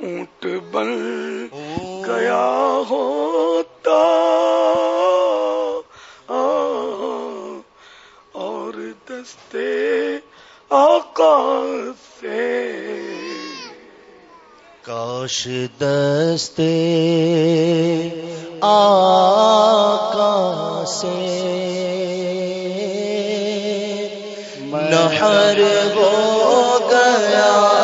اونٹ بن گیا ہوتا۔ اور دستے آقا سے۔ کاش دستے آقا سے۔ نہر ہو گیا۔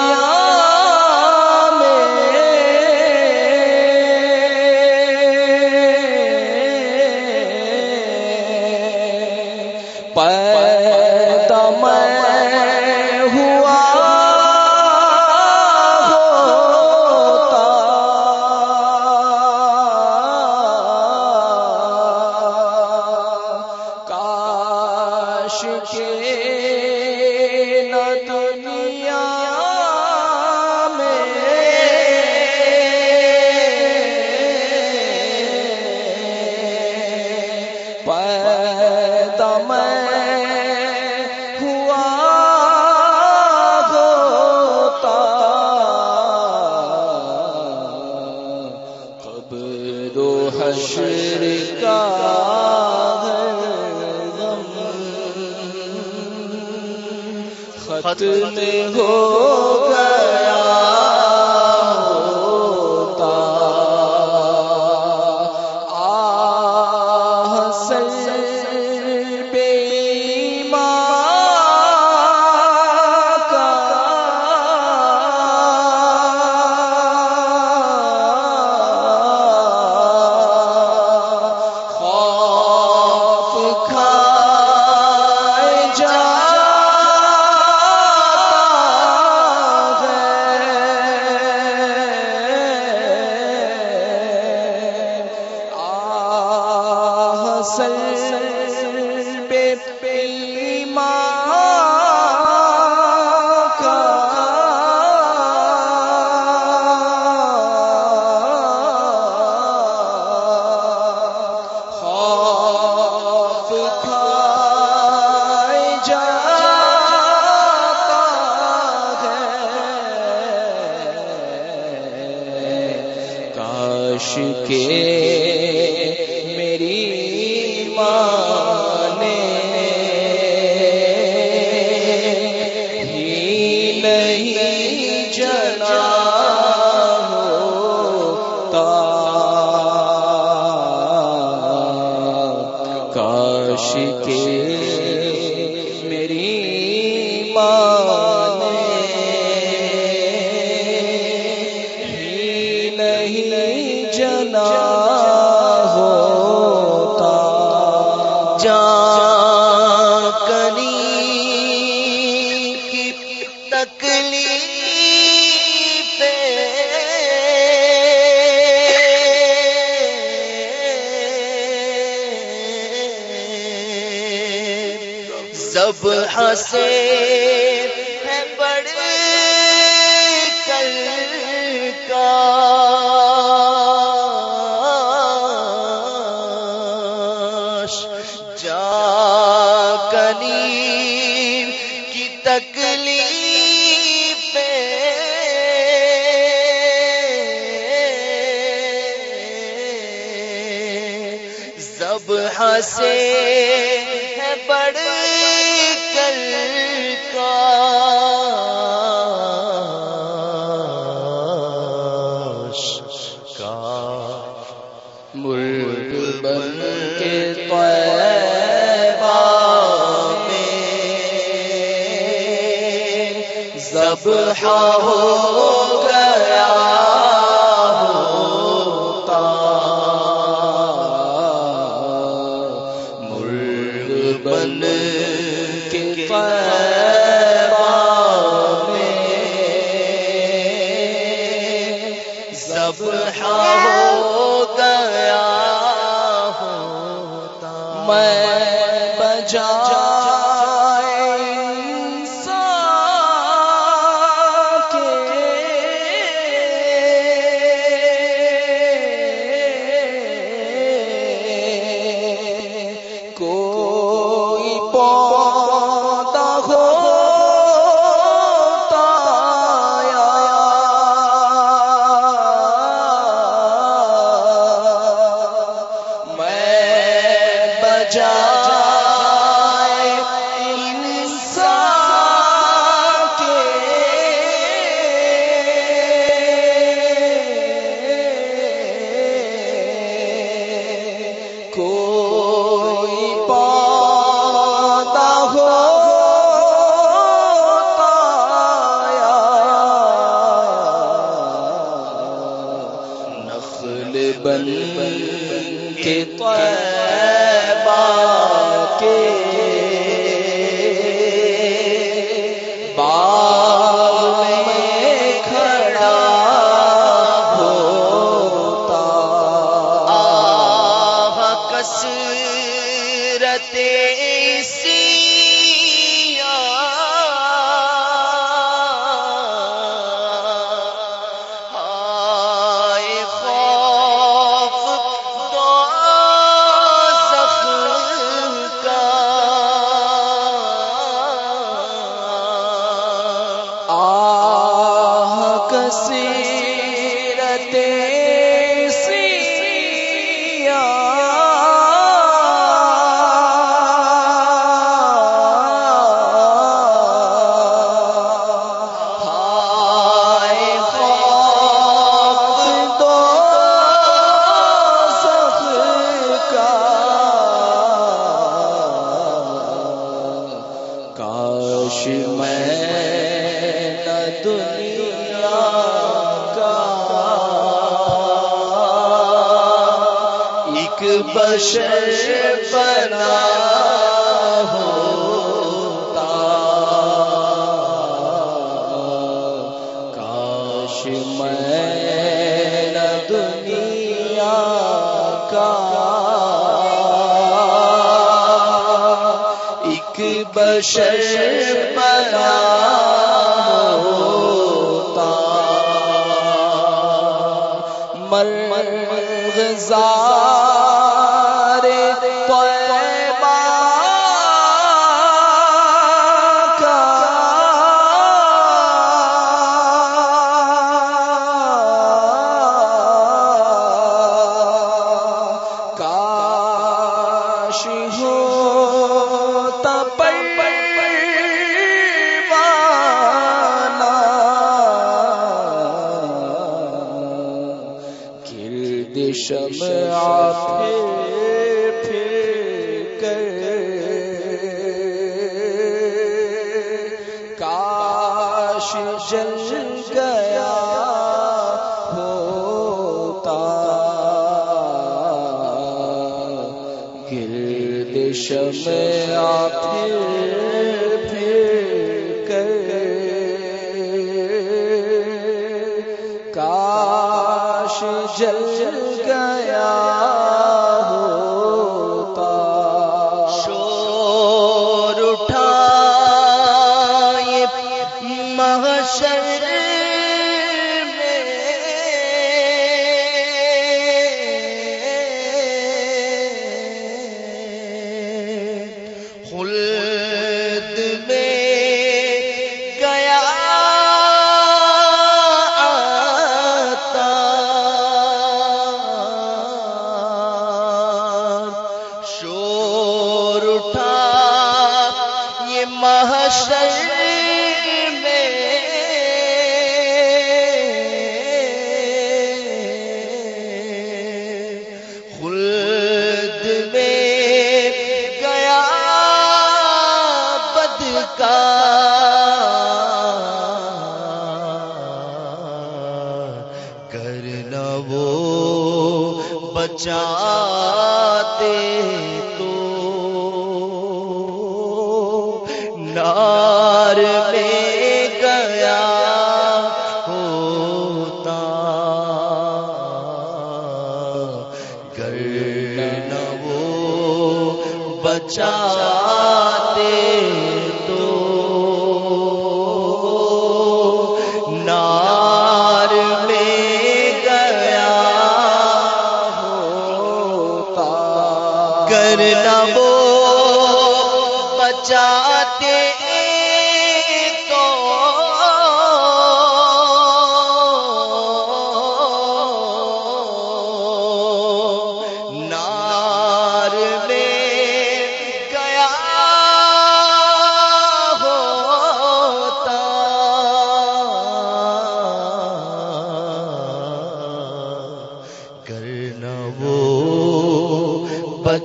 میں ہو ہوتا۔ جا کنی کی تکلیف زب ہنسے بڑے سب ہنسے ہیں بڑھ کر کاش کا۔ مرد بن کے میں ہو گیا۔ میں کو بشر بنا ہوتا۔ کاش میں نہ دنیا کا ایک بشر بنا ہوتا۔ مر غزار شمع پھر پھر کر کاش جل گیا ہوتا۔ گرد شمع پھر پھر میں گیا بد کا کرنا وہ بچاتے تو نار میں گیا۔ چاہتے تو نار میں گیا ہوتا۔ کرنا وہ بچاتے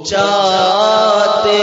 چاہتے